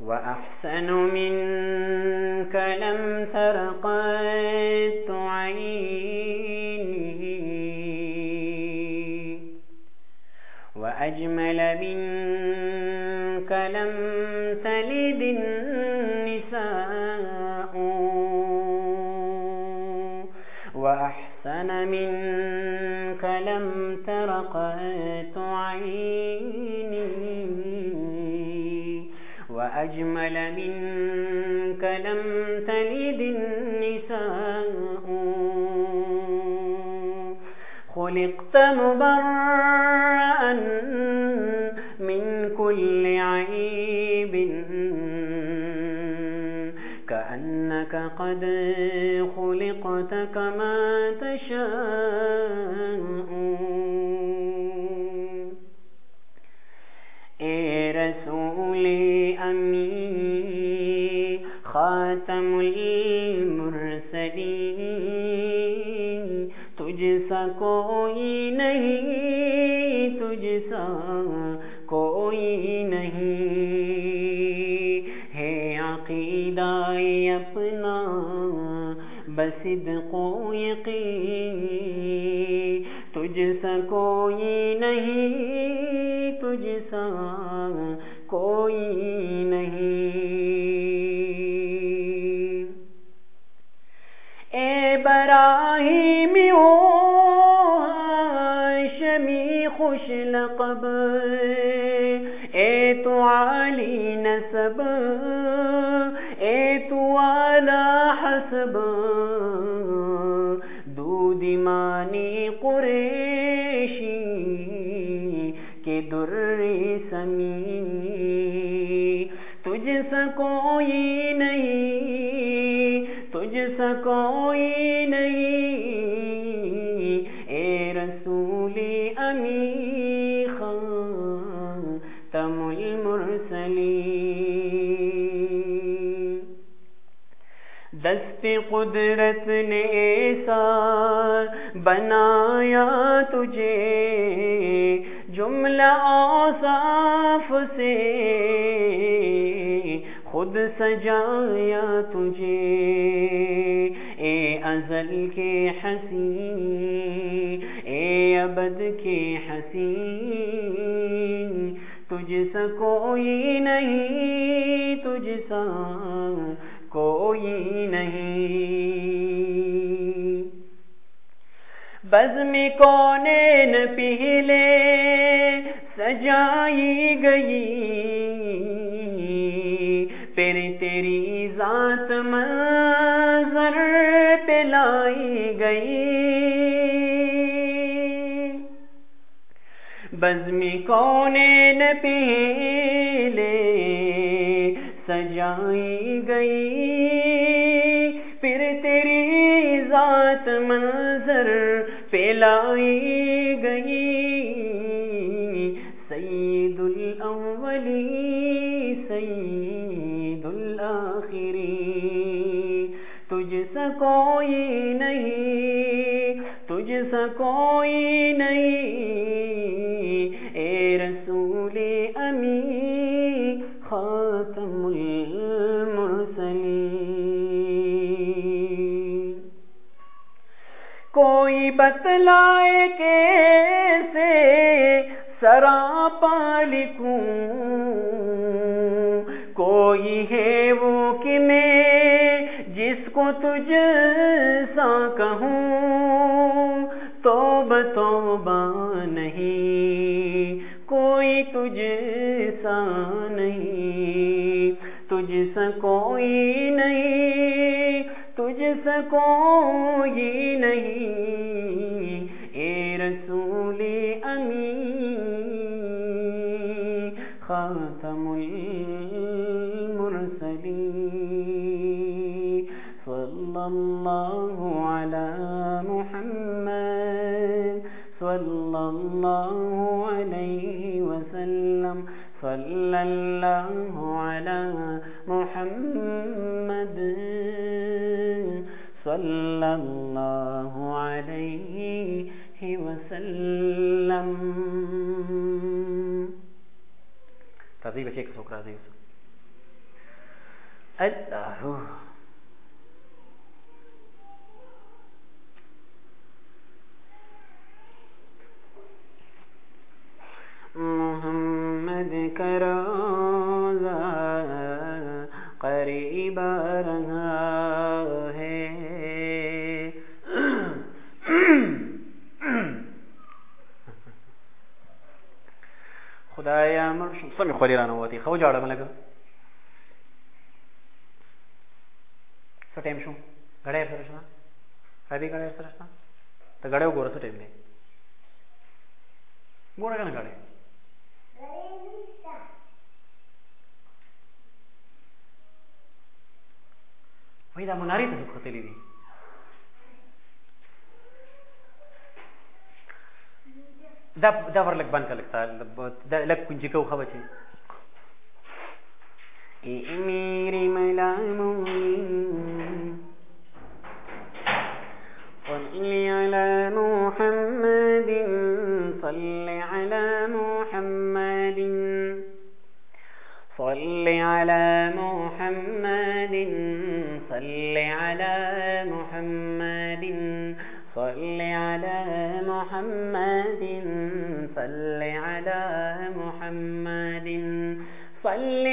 وأحسن منك لم تر قط عيني. وأجمل منك لم تلد النساء. وأحسن منك لم تر قط عيني. وأجمل منك لم تلد النساء. خلقت مبرأ من كل عيب. كأنك قد خلقت كما تشاء. خاتم المرسلین، تجھ سا کوئی نہیں، تجھ سا کوئی نہیں۔ ہے عقیدہ اپنا بسد کو یقین۔ تجھ سا کوئی نہیں، تجھ سا کوئی نہیں لقب اے تو عالی نسب اے تو عالی حسب. دود مانی قریشی کے در سمی تجھ سا کوئی نہیں تجھ کوئی قدرت نے ایسا بنایا تجھے۔ جملہ اوصاف سے خود سجایا تجھے۔ اے ازل کے حسین، اے ابد کے حسین، تجھ سا کوئی نہیں، تجھ سا بزم کونین پہلے سجائی گئی۔ پھر تیری ذات منظر پلائی گئی۔ بزمی کونین پہلے سجائی گئی۔ پھر تیری ذات منظر پلائی گئی۔ سید الاولی سید الاخری۔ تجھ سا کوئی نہیں تجھ سا کوئی نہیں۔ کوئی بتلائے کیسے سراپا لکھوں کوئی ہے وہ کہ میں جس کو تجھ سا کہوں؟ توبہ توبہ نہیں، کوئی تجھ سا نہیں، تجھ سا کوئی نہیں۔ تجھ سا کوئی نہیں اے رسول امی خاتم المرسلین صلی اللہ علی محمد. صلی اللہ علیہ وسلم. صلی صلى الله عليه وسلم. راضي شيك کا سوکرا دی محمد كرم خدایا مړ شم سمې خولې را نووتې ښه وجاړم لږه څه ټایم شو؟ ګړی سره شته راځې ګړی سره شته ته ګړی وګوره څه ټایم دی؟ ګوره که نه ګړی. وایي دا مونارې ته څوک ختلې دي. دا دا ور لګ بند کلک دا لګ کنجي کو خو بچي امیر ملامون صل على محمد صل على محمد. صل على محمد صل